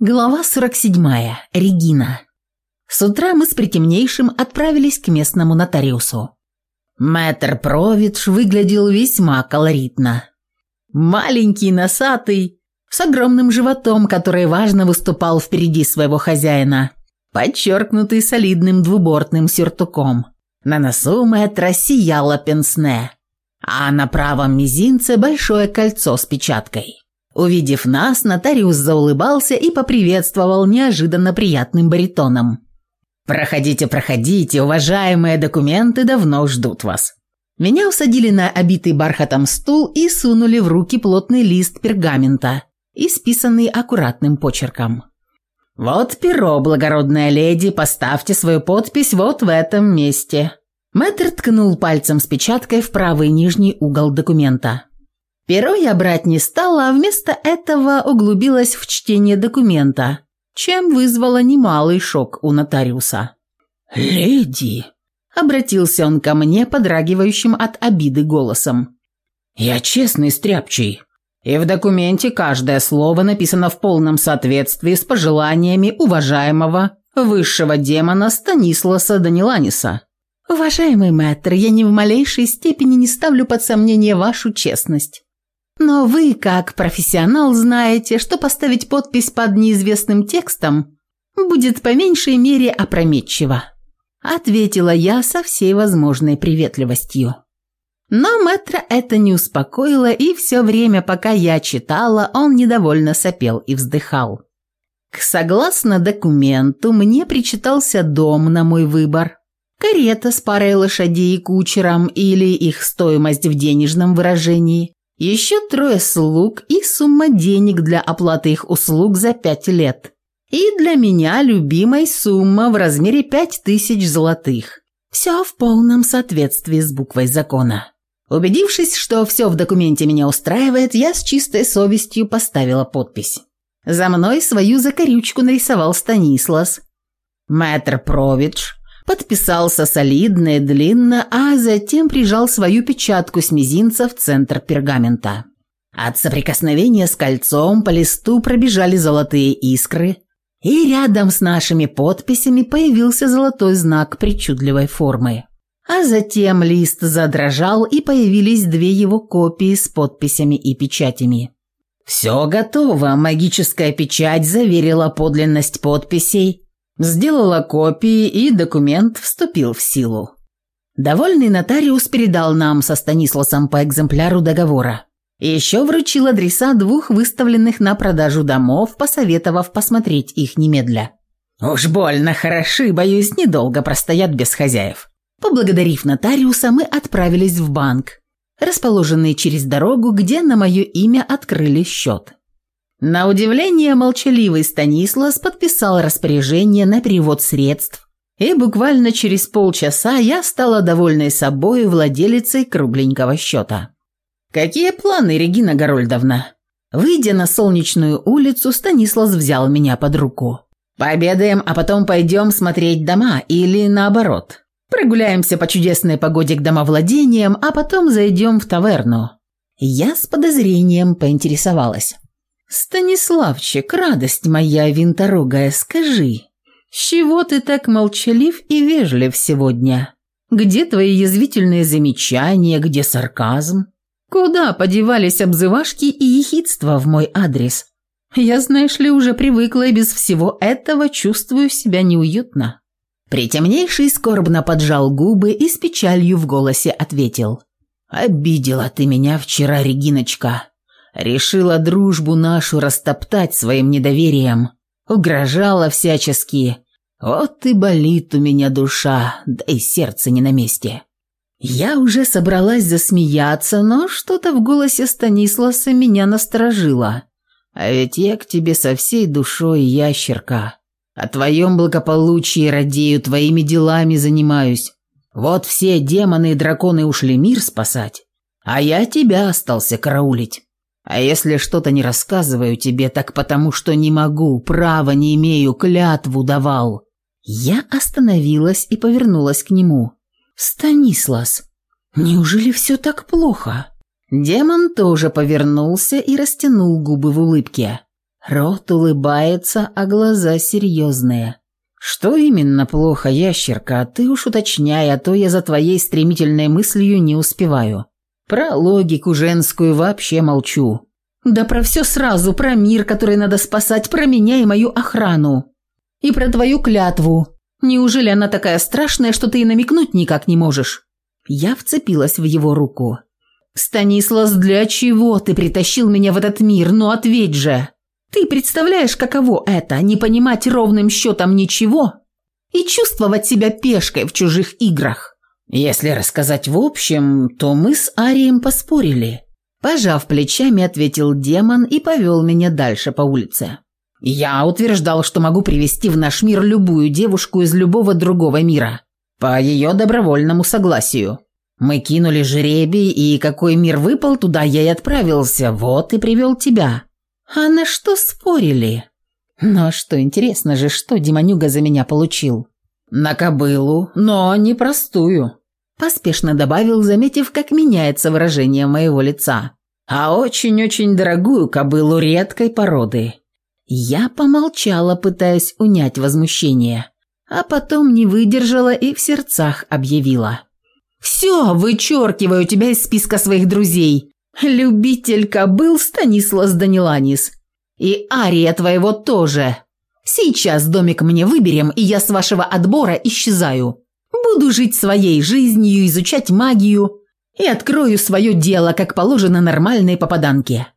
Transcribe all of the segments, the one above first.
Глава 47. Регина. С утра мы с притемнейшим отправились к местному нотариусу. Мэтр Провидж выглядел весьма колоритно. Маленький, носатый, с огромным животом, который важно выступал впереди своего хозяина, подчеркнутый солидным двубортным сюртуком. На носу мэтра сияло пенсне, а на правом мизинце большое кольцо с печаткой. Увидев нас, нотариус заулыбался и поприветствовал неожиданно приятным баритоном. «Проходите, проходите, уважаемые документы давно ждут вас». Меня усадили на обитый бархатом стул и сунули в руки плотный лист пергамента, исписанный аккуратным почерком. «Вот перо, благородная леди, поставьте свою подпись вот в этом месте». Мэтр ткнул пальцем с печаткой в правый нижний угол документа. Перо я брать не стала, а вместо этого углубилась в чтение документа, чем вызвала немалый шок у нотариуса. «Леди!» – обратился он ко мне, подрагивающим от обиды голосом. «Я честный стряпчий, и в документе каждое слово написано в полном соответствии с пожеланиями уважаемого высшего демона Станисласа Даниланиса». «Уважаемый мэтр, я ни в малейшей степени не ставлю под сомнение вашу честность. Но вы, как профессионал, знаете, что поставить подпись под неизвестным текстом будет по меньшей мере опрометчиво», ответила я со всей возможной приветливостью. Но мэтра это не успокоило, и все время, пока я читала, он недовольно сопел и вздыхал. Согласно документу, мне причитался дом на мой выбор. Карета с парой лошадей и кучером или их стоимость в денежном выражении еще трое слуг и сумма денег для оплаты их услуг за пять лет. И для меня любимая сумма в размере пять тысяч золотых. Все в полном соответствии с буквой закона. Убедившись, что все в документе меня устраивает, я с чистой совестью поставила подпись. За мной свою закорючку нарисовал Станислас. «Мэтр Провидж», подписался солидно и длинно, а затем прижал свою печатку с мизинца в центр пергамента. От соприкосновения с кольцом по листу пробежали золотые искры, и рядом с нашими подписями появился золотой знак причудливой формы. А затем лист задрожал, и появились две его копии с подписями и печатями. «Все готово», – магическая печать заверила подлинность подписей, сделала копии и документ вступил в силу. Довольный нотариус передал нам со Станисласом по экземпляру договора. Еще вручил адреса двух выставленных на продажу домов, посоветовав посмотреть их немедля. «Уж больно хороши, боюсь, недолго простоят без хозяев». Поблагодарив нотариуса, мы отправились в банк, расположенный через дорогу, где на мое имя открыли счет. На удивление молчаливый Станислас подписал распоряжение на перевод средств, и буквально через полчаса я стала довольной собой владелицей кругленького счета. «Какие планы, Регина Горольдовна?» Выйдя на солнечную улицу, Станислав взял меня под руку. «Пообедаем, а потом пойдем смотреть дома или наоборот. Прогуляемся по чудесной погоде к домовладениям, а потом зайдем в таверну». Я с подозрением поинтересовалась. «Станиславчик, радость моя винторогая, скажи, с чего ты так молчалив и вежлив сегодня? Где твои язвительные замечания, где сарказм? Куда подевались обзывашки и ехидства в мой адрес? Я, знаешь ли, уже привыкла и без всего этого чувствую себя неуютно». Притемнейший скорбно поджал губы и с печалью в голосе ответил. «Обидела ты меня вчера, Региночка решила дружбу нашу растоптать своим недоверием, угрожала всячески. Вот и болит у меня душа, да и сердце не на месте. Я уже собралась засмеяться, но что-то в голосе Станисласа меня насторожило. А ведь я к тебе со всей душой, ящерка. О твоем благополучии радею, твоими делами занимаюсь. Вот все демоны и драконы ушли мир спасать, а я тебя остался караулить. А если что-то не рассказываю тебе, так потому что не могу, права не имею, клятву давал». Я остановилась и повернулась к нему. «Станислас, неужели все так плохо?» Демон тоже повернулся и растянул губы в улыбке. Рот улыбается, а глаза серьезные. «Что именно плохо, ящерка? Ты уж уточняй, а то я за твоей стремительной мыслью не успеваю». Про логику женскую вообще молчу. Да про все сразу, про мир, который надо спасать, про меня и мою охрану. И про твою клятву. Неужели она такая страшная, что ты и намекнуть никак не можешь?» Я вцепилась в его руку. «Станислас, для чего ты притащил меня в этот мир? Ну ответь же! Ты представляешь, каково это – не понимать ровным счетом ничего и чувствовать себя пешкой в чужих играх?» Если рассказать в общем, то мы с Арием поспорили. Пожав плечами, ответил демон и повел меня дальше по улице. Я утверждал, что могу привести в наш мир любую девушку из любого другого мира. По ее добровольному согласию. Мы кинули жребий, и какой мир выпал, туда я и отправился. Вот и привел тебя. А на что спорили? Но что интересно же, что Демонюга за меня получил? «На кобылу, но не простую», – поспешно добавил, заметив, как меняется выражение моего лица. «А очень-очень дорогую кобылу редкой породы». Я помолчала, пытаясь унять возмущение, а потом не выдержала и в сердцах объявила. «Все, вычеркиваю тебя из списка своих друзей. Любитель кобыл Станислав Даниланис. И Ария твоего тоже. Сейчас домик мне выберем, и я с вашего отбора исчезаю. Буду жить своей жизнью, изучать магию и открою свое дело, как положено нормальной попаданке».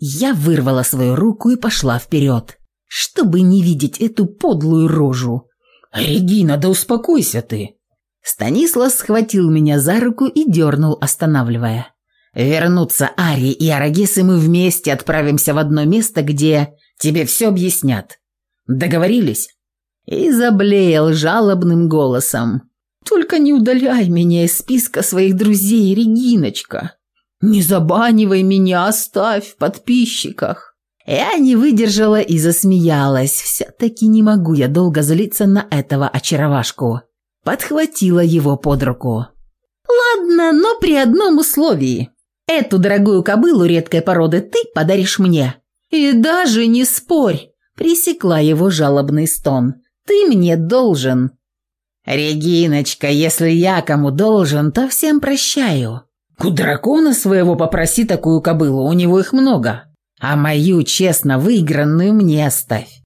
Я вырвала свою руку и пошла вперед, чтобы не видеть эту подлую рожу. «Регина, да успокойся ты!» Станислав схватил меня за руку и дернул, останавливая. «Вернутся Ари и Арагесы, мы вместе отправимся в одно место, где тебе все объяснят. Договорились?» И заблеял жалобным голосом. «Только не удаляй меня из списка своих друзей, Региночка! Не забанивай меня, оставь в подписчиках!» Я не выдержала и засмеялась. Все-таки не могу я долго злиться на этого очаровашку. Подхватила его под руку. «Ладно, но при одном условии. Эту дорогую кобылу редкой породы ты подаришь мне. И даже не спорь пресекла его жалобный стон. «Ты мне должен!» «Региночка, если я кому должен, то всем прощаю. У дракона своего попроси такую кобылу, у него их много. А мою честно выигранную мне оставь».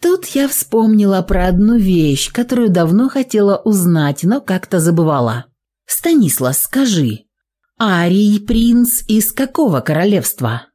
Тут я вспомнила про одну вещь, которую давно хотела узнать, но как-то забывала. «Станислав, скажи, Арий принц из какого королевства?»